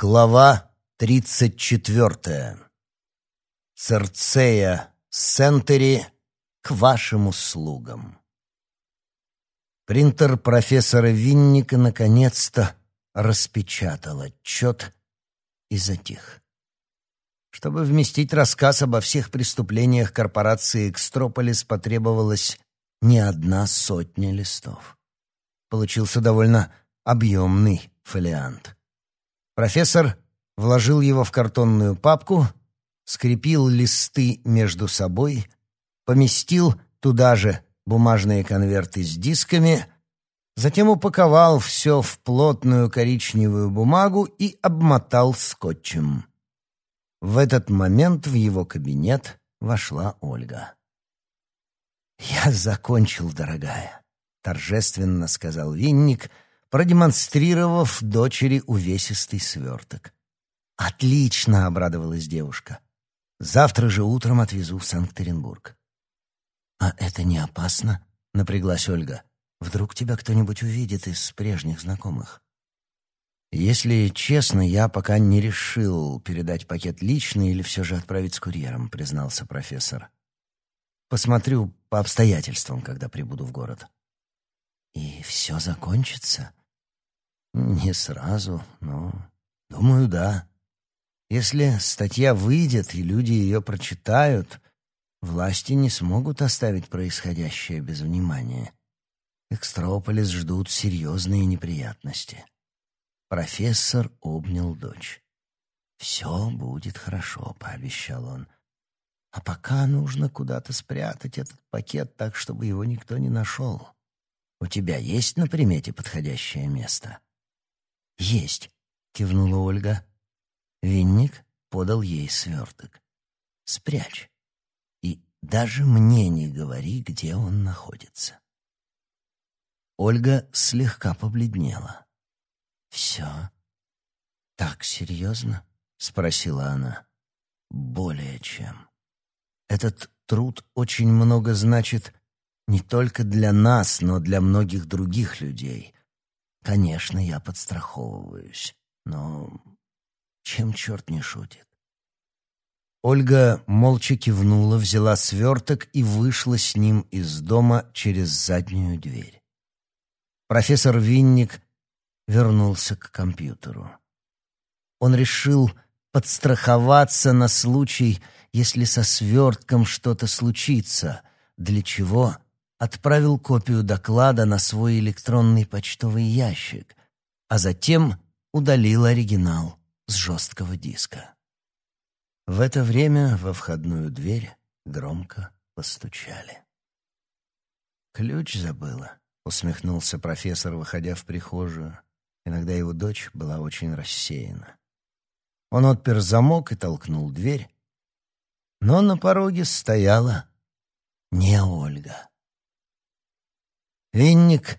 Глава тридцать четвертая. Церцея Сентери к вашим услугам. Принтер профессора Винника наконец-то распечатал отчет и затих. Чтобы вместить рассказ обо всех преступлениях корпорации «Экстрополис» потребовалось не одна сотня листов. Получился довольно объемный фолиант. Профессор вложил его в картонную папку, скрепил листы между собой, поместил туда же бумажные конверты с дисками, затем упаковал все в плотную коричневую бумагу и обмотал скотчем. В этот момент в его кабинет вошла Ольга. «Я закончил, дорогая», — торжественно сказал Винник, продемонстрировав дочери увесистый сверток. «Отлично!» — обрадовалась девушка. «Завтра же утром отвезу в Санкт-Петербург». «А это не опасно?» — напряглась Ольга. «Вдруг тебя кто-нибудь увидит из прежних знакомых?» «Если честно, я пока не решил передать пакет лично или все же отправить с курьером», — признался профессор. «Посмотрю по обстоятельствам, когда прибуду в город». «И все закончится?» Не сразу, но, думаю, да. Если статья выйдет и люди ее прочитают, власти не смогут оставить происходящее без внимания. Экстрополис ждут серьезные неприятности. Профессор обнял дочь. «Все будет хорошо», — пообещал он. «А пока нужно куда-то спрятать этот пакет так, чтобы его никто не нашел. У тебя есть на примете подходящее место?» «Есть», — кивнула Ольга. Винник подал ей сверток. «Спрячь. И даже мне не говори, где он находится». Ольга слегка побледнела. «Все? Так серьезно?» — спросила она. «Более чем. Этот труд очень много значит не только для нас, но для многих других людей. Конечно, я подстраховываюсь, но чем черт не шутит? Ольга молча кивнула, взяла сверток и вышла с ним из дома через заднюю дверь. Профессор Винник вернулся к компьютеру. Он решил подстраховаться на случай, если со свертком что-то случится, для чего отправил копию доклада на свой электронный почтовый ящик, а затем удалил оригинал с жесткого диска. В это время во входную дверь громко постучали. «Ключ забыла», — усмехнулся профессор, выходя в прихожую. Иногда его дочь была очень рассеяна. Он отпер замок и толкнул дверь, но на пороге стояла не Ольга. Винник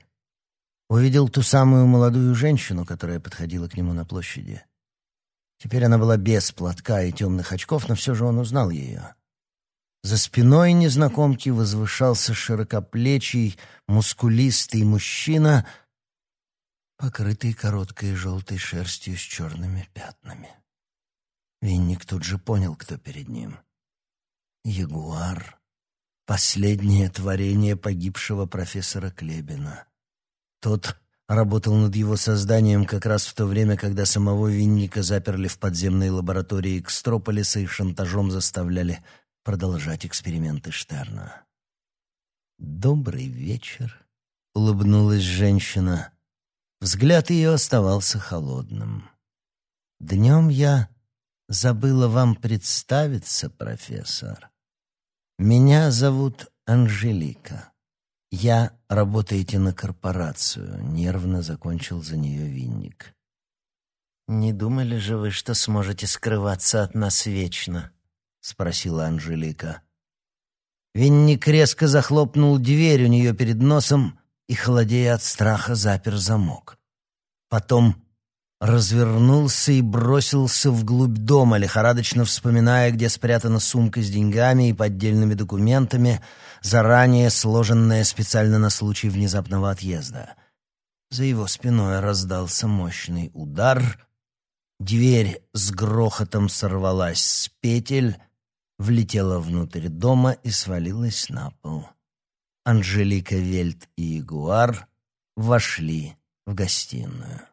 увидел ту самую молодую женщину, которая подходила к нему на площади. Теперь она была без платка и темных очков, но все же он узнал ее. За спиной незнакомки возвышался широкоплечий, мускулистый мужчина, покрытый короткой желтой шерстью с черными пятнами. Винник тут же понял, кто перед ним. Ягуар Последнее творение погибшего профессора Клебина. Тот работал над его созданием как раз в то время, когда самого Винника заперли в подземной лаборатории Экстрополиса и шантажом заставляли продолжать эксперименты Штерна. «Добрый вечер», — улыбнулась женщина. Взгляд ее оставался холодным. «Днем я забыла вам представиться, профессор. «Меня зовут Анжелика. Я работаете на корпорацию», — нервно закончил за нее Винник. «Не думали же вы, что сможете скрываться от нас вечно?» — спросила Анжелика. Винник резко захлопнул дверь у нее перед носом и, холодея от страха, запер замок. Потом развернулся и бросился вглубь дома, лихорадочно вспоминая, где спрятана сумка с деньгами и поддельными документами, заранее сложенная специально на случай внезапного отъезда. За его спиной раздался мощный удар. Дверь с грохотом сорвалась с петель, влетела внутрь дома и свалилась на пол. Анжелика Вельт и Ягуар вошли в гостиную.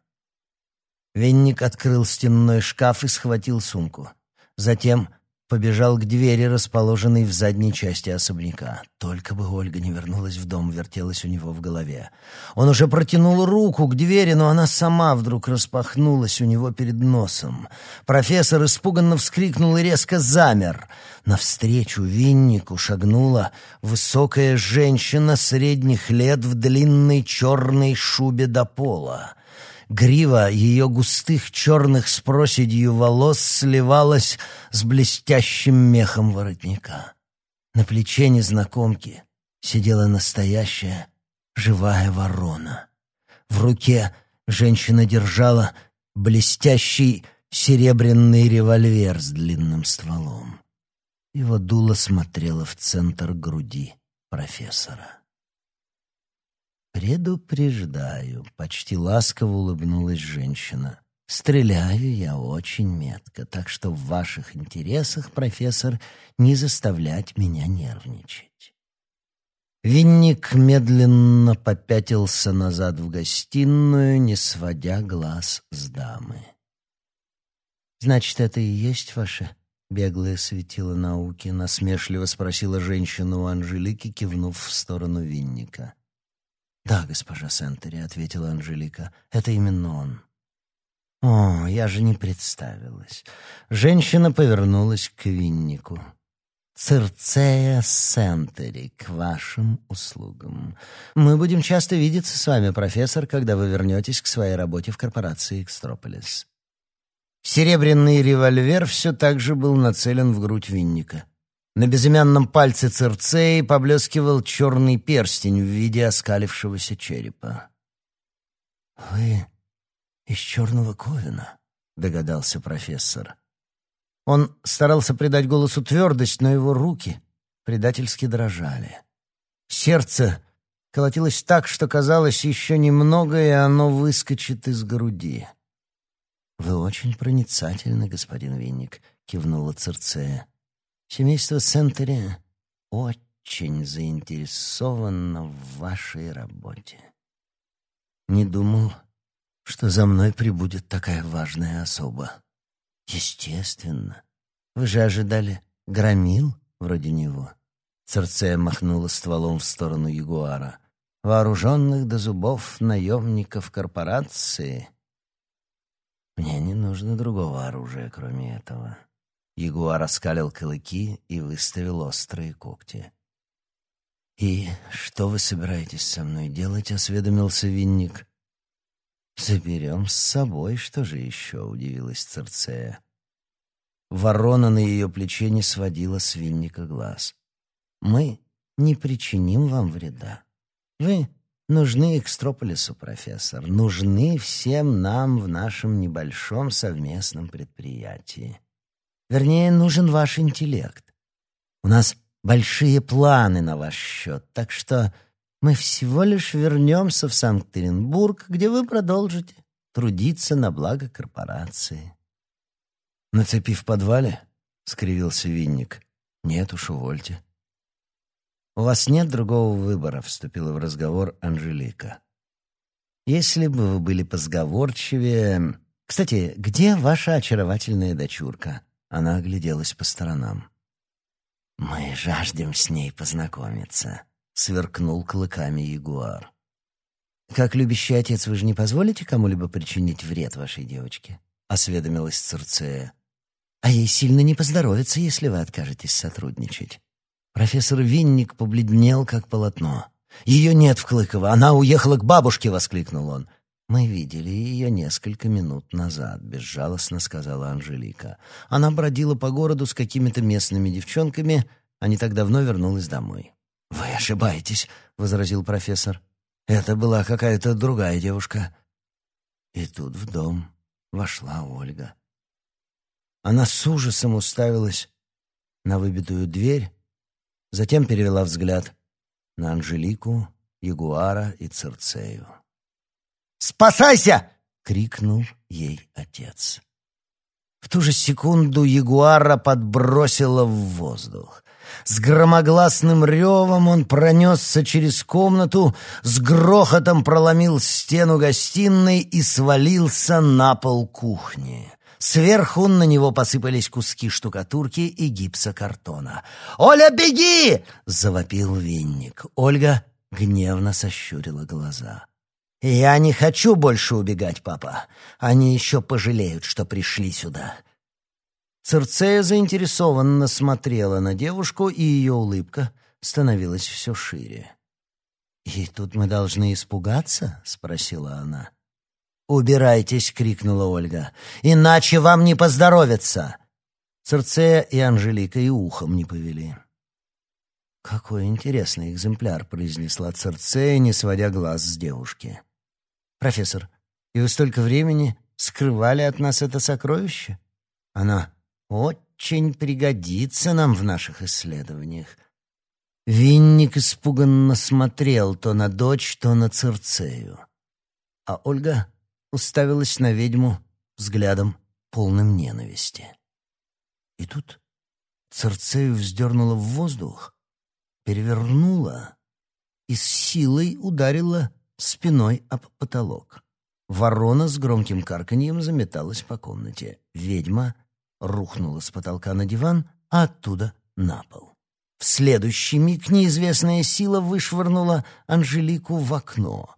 Венник открыл стенной шкаф и схватил сумку. Затем побежал к двери, расположенной в задней части особняка. Только бы Ольга не вернулась в дом, вертелась у него в голове. Он уже протянул руку к двери, но она сама вдруг распахнулась у него перед носом. Профессор испуганно вскрикнул и резко замер. Навстречу Виннику шагнула высокая женщина средних лет в длинной черной шубе до пола. Грива ее густых черных с проседью волос сливалась с блестящим мехом воротника. На плече незнакомки сидела настоящая живая ворона. В руке женщина держала блестящий серебряный револьвер с длинным стволом. Его дуло смотрело в центр груди профессора. «Предупреждаю», — почти ласково улыбнулась женщина. «Стреляю я очень метко, так что в ваших интересах, профессор, не заставлять меня нервничать». Винник медленно попятился назад в гостиную, не сводя глаз с дамы. «Значит, это и есть ваше беглое светило науки?» — насмешливо спросила женщина у Анжелики, кивнув в сторону Винника. «Да, госпожа Сентери», — ответила Анжелика, — «это именно он». «О, я же не представилась». Женщина повернулась к Виннику. «Цирцея Сентери, к вашим услугам. Мы будем часто видеться с вами, профессор, когда вы вернетесь к своей работе в корпорации «Экстрополис». Серебряный револьвер все так же был нацелен в грудь Винника. На безымянном пальце Церцеи поблескивал черный перстень в виде оскалившегося черепа. «Вы из черного ковина», — догадался профессор. Он старался придать голосу твердость, но его руки предательски дрожали. Сердце колотилось так, что казалось еще немного, и оно выскочит из груди. «Вы очень проницательны, господин Винник», — кивнула Церцея. Семейство Сентери очень заинтересовано в вашей работе. Не думал, что за мной прибудет такая важная особа. Естественно. Вы же ожидали громил вроде него. Церцея махнула стволом в сторону Ягуара. Вооруженных до зубов наемников корпорации. Мне не нужно другого оружия, кроме этого. Ягуар оскалил клыки и выставил острые когти. «И что вы собираетесь со мной делать?» — осведомился Винник. «Заберем с собой, что же еще?» — удивилась Церцея. Ворона на ее плече не сводила с Винника глаз. «Мы не причиним вам вреда. Вы нужны Экстрополису, профессор, нужны всем нам в нашем небольшом совместном предприятии. Вернее, нужен ваш интеллект. У нас большие планы на ваш счет, так что мы всего лишь вернемся в Санкт-Петербург, где вы продолжите трудиться на благо корпорации. «На цепи в подвале?» — скривился Винник. «Нет уж, увольте». «У вас нет другого выбора», — вступила в разговор Анжелика. «Если бы вы были позговорчивее... Кстати, где ваша очаровательная дочурка?» Она огляделась по сторонам. «Мы жаждем с ней познакомиться», — сверкнул клыками ягуар. «Как любящий отец, вы же не позволите кому-либо причинить вред вашей девочке?» — осведомилась Церцея. «А ей сильно не поздоровится, если вы откажетесь сотрудничать». Профессор Винник побледнел, как полотно. «Ее нет в Клыково, она уехала к бабушке!» — воскликнул он. «Мы видели ее несколько минут назад», — безжалостно сказала Анжелика. «Она бродила по городу с какими-то местными девчонками, а не так давно вернулась домой». «Вы ошибаетесь», — возразил профессор. «Это была какая-то другая девушка». И тут в дом вошла Ольга. Она с ужасом уставилась на выбитую дверь, затем перевела взгляд на Анжелику, Ягуара и Церцею. «Спасайся!» — крикнул ей отец. В ту же секунду ягуара подбросило в воздух. С громогласным ревом он пронесся через комнату, с грохотом проломил стену гостиной и свалился на пол кухни. Сверху на него посыпались куски штукатурки и гипсокартона. «Оля, беги!» — завопил винник. Ольга гневно сощурила глаза. «Я не хочу больше убегать, папа. Они еще пожалеют, что пришли сюда. Церцея заинтересованно смотрела на девушку, и ее улыбка становилась все шире. «И тут мы должны испугаться?» — спросила она. «Убирайтесь!» — крикнула Ольга. «Иначе вам не поздоровится!» Церцея и Анжелика и ухом не повели. «Какой интересный экземпляр», — произнесла Церцея, не сводя глаз с девушки. «Профессор, и вы столько времени скрывали от нас это сокровище?» Она очень пригодится нам в наших исследованиях. Винник испуганно смотрел то на дочь, то на Церцею. А Ольга уставилась на ведьму взглядом, полным ненависти. И тут Церцею вздернула в воздух, перевернула и с силой ударила спиной об потолок. Ворона с громким карканьем заметалась по комнате. Ведьма рухнула с потолка на диван, а оттуда на пол. В следующий миг неизвестная сила вышвырнула Анжелику в окно.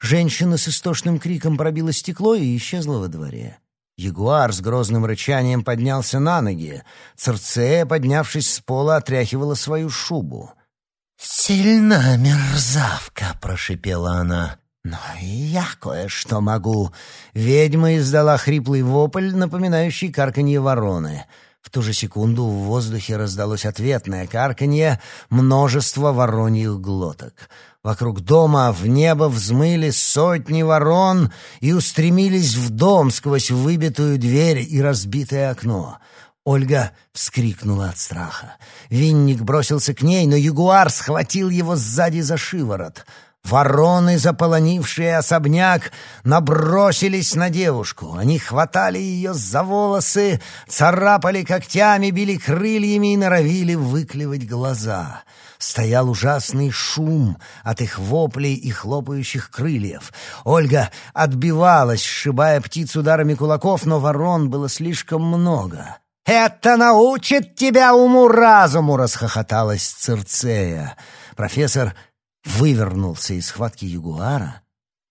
Женщина с истошным криком пробила стекло и исчезла во дворе. Ягуар с грозным рычанием поднялся на ноги. Церцея, поднявшись с пола, отряхивала свою шубу. «Сильна мерзавка!» — прошипела она. «Но и я кое-что могу». Ведьма издала хриплый вопль, напоминающий карканье вороны. В ту же секунду в воздухе раздалось ответное карканье множества вороньих глоток. Вокруг дома в небо взмыли сотни ворон и устремились в дом сквозь выбитую дверь и разбитое окно. Ольга вскрикнула от страха. Винник бросился к ней, но ягуар схватил его сзади за шиворот — Вороны, заполонившие особняк, набросились на девушку. Они хватали ее за волосы, царапали когтями, били крыльями и норовили выклевать глаза. Стоял ужасный шум от их воплей и хлопающих крыльев. Ольга отбивалась, сшибая птиц ударами кулаков, но ворон было слишком много. «Это научит тебя уму-разуму!» — расхохоталась Цирцея. Профессор вывернулся из схватки ягуара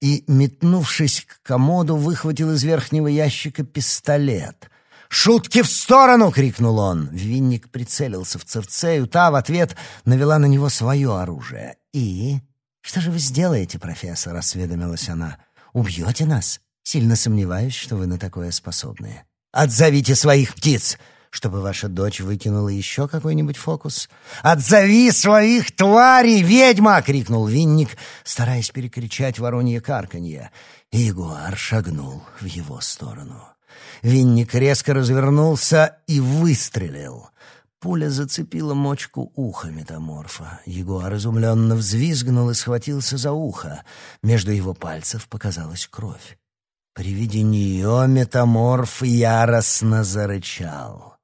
и, метнувшись к комоду, выхватил из верхнего ящика пистолет. «Шутки в сторону!» — крикнул он. Винник прицелился в Церцею, та в ответ навела на него свое оружие. «И? Что же вы сделаете, профессор?» — осведомилась она. «Убьете нас? Сильно сомневаюсь, что вы на такое способны». «Отзовите своих птиц!» чтобы ваша дочь выкинула еще какой-нибудь фокус. «Отзови своих тварей, ведьма!» — крикнул Винник, стараясь перекричать воронье карканье. И ягуар шагнул в его сторону. Винник резко развернулся и выстрелил. Пуля зацепила мочку уха метаморфа. Ягуар изумленно взвизгнул и схватился за ухо. Между его пальцев показалась кровь. При виде нее метаморф яростно зарычал.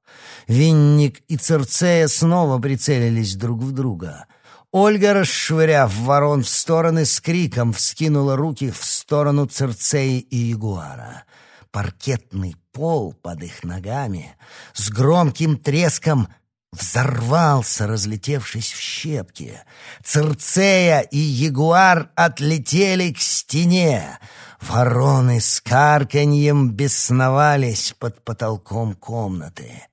Винник и Церцея снова прицелились друг в друга. Ольга, расшвыряв ворон в стороны, с криком вскинула руки в сторону Церцеи и Ягуара. Паркетный пол под их ногами с громким треском взорвался, разлетевшись в щепки. Церцея и Ягуар отлетели к стене. Вороны с карканьем бесновались под потолком комнаты.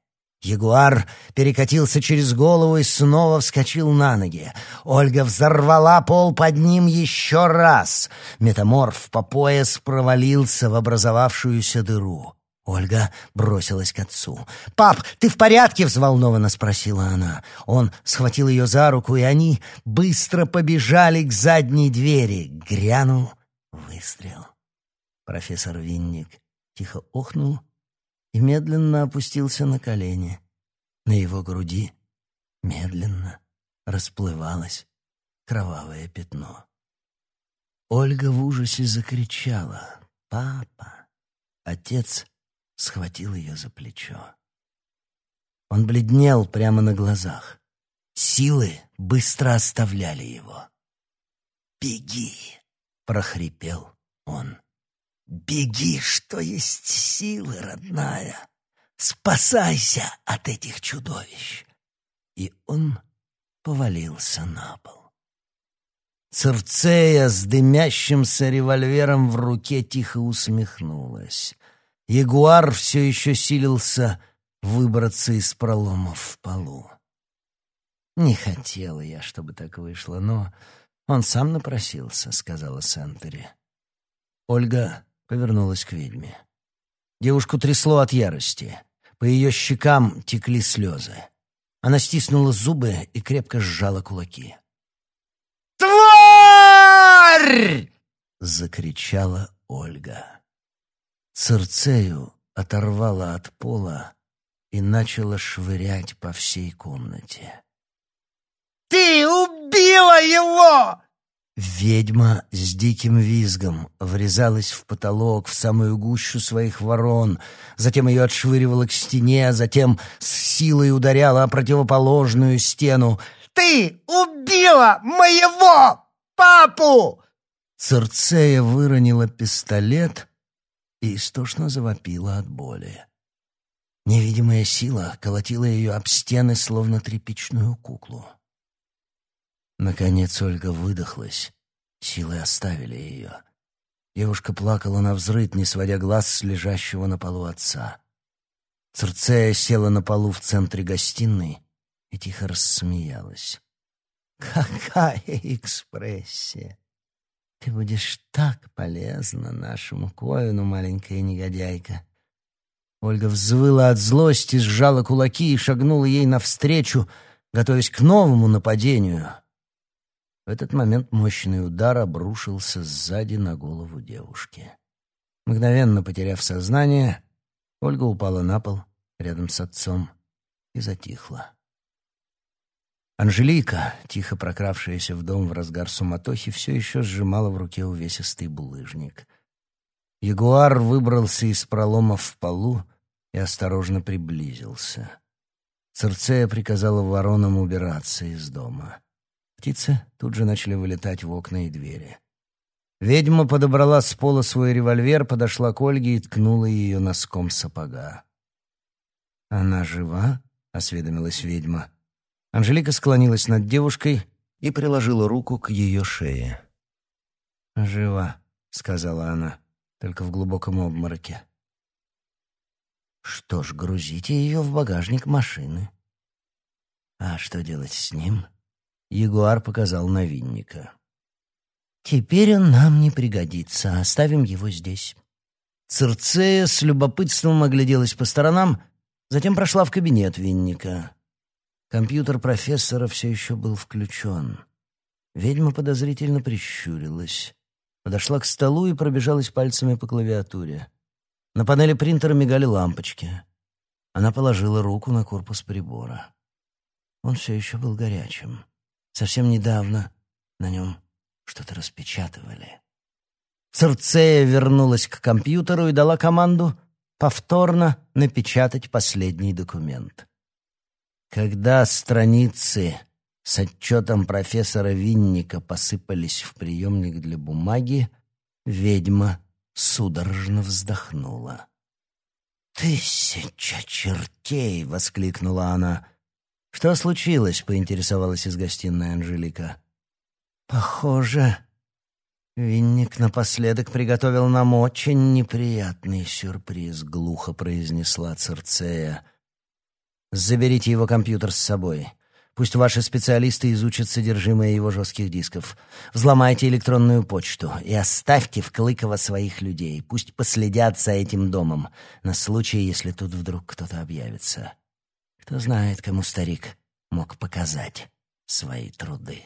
Ягуар перекатился через голову и снова вскочил на ноги. Ольга взорвала пол под ним еще раз. Метаморф по пояс провалился в образовавшуюся дыру. Ольга бросилась к отцу. «Пап, ты в порядке?» — взволнованно спросила она. Он схватил ее за руку, и они быстро побежали к задней двери. Грянул выстрел. Профессор Винник тихо охнул и медленно опустился на колени. На его груди медленно расплывалось кровавое пятно. Ольга в ужасе закричала «Папа!». Отец схватил ее за плечо. Он бледнел прямо на глазах. Силы быстро оставляли его. «Беги!» — прохрипел он. «Беги, что есть силы, родная! Спасайся от этих чудовищ!» И он повалился на пол. Церцея с дымящимся револьвером в руке тихо усмехнулась. Ягуар все еще силился выбраться из проломов в полу. «Не хотела я, чтобы так вышло, но он сам напросился», — сказала Сентери. Ольга повернулась к ведьме. Девушку трясло от ярости. По ее щекам текли слезы. Она стиснула зубы и крепко сжала кулаки. «Тварь!» — закричала Ольга. Цирцею оторвала от пола и начала швырять по всей комнате. «Ты убила его!» Ведьма с диким визгом врезалась в потолок, в самую гущу своих ворон, затем ее отшвыривала к стене, затем с силой ударяла о противоположную стену. «Ты убила моего папу!» Церцея выронила пистолет и истошно завопила от боли. Невидимая сила колотила ее об стены, словно тряпичную куклу. Наконец Ольга выдохлась. Силы оставили ее. Девушка плакала на взрыд, не сводя глаз с лежащего на полу отца. Церцея села на полу в центре гостиной и тихо рассмеялась. «Какая экспрессия! Ты будешь так полезна нашему коину, маленькая негодяйка!» Ольга взвыла от злости, сжала кулаки и шагнула ей навстречу, готовясь к новому нападению. В этот момент мощный удар обрушился сзади на голову девушки. Мгновенно потеряв сознание, Ольга упала на пол рядом с отцом и затихла. Анжелика, тихо прокравшаяся в дом в разгар суматохи, все еще сжимала в руке увесистый булыжник. Ягуар выбрался из пролома в полу и осторожно приблизился. Церцея приказала воронам убираться из дома. Птицы тут же начали вылетать в окна и двери. Ведьма подобрала с пола свой револьвер, подошла к Ольге и ткнула ее носком сапога. «Она жива?» — осведомилась ведьма. Анжелика склонилась над девушкой и приложила руку к ее шее. «Жива», — сказала она только в глубоком обмороке. Что ж, грузите ее в багажник машины. А что делать с ним? Ягуар показал на винника. Теперь он нам не пригодится, оставим его здесь. Церцея с любопытством огляделась по сторонам, затем прошла в кабинет винника. Компьютер профессора все еще был включен. Ведьма подозрительно прищурилась подошла к столу и пробежалась пальцами по клавиатуре. На панели принтера мигали лампочки. Она положила руку на корпус прибора. Он все еще был горячим. Совсем недавно на нем что-то распечатывали. Церцея вернулась к компьютеру и дала команду повторно напечатать последний документ. Когда страницы с отчетом профессора Винника посыпались в приемник для бумаги, ведьма судорожно вздохнула. «Тысяча чертей!» — воскликнула она. «Что случилось?» — поинтересовалась из гостиной Анжелика. «Похоже, Винник напоследок приготовил нам очень неприятный сюрприз», — глухо произнесла Церцея. «Заберите его компьютер с собой. Пусть ваши специалисты изучат содержимое его жестких дисков. Взломайте электронную почту и оставьте в Клыково своих людей. Пусть последят за этим домом на случай, если тут вдруг кто-то объявится. Кто знает, кому старик мог показать свои труды.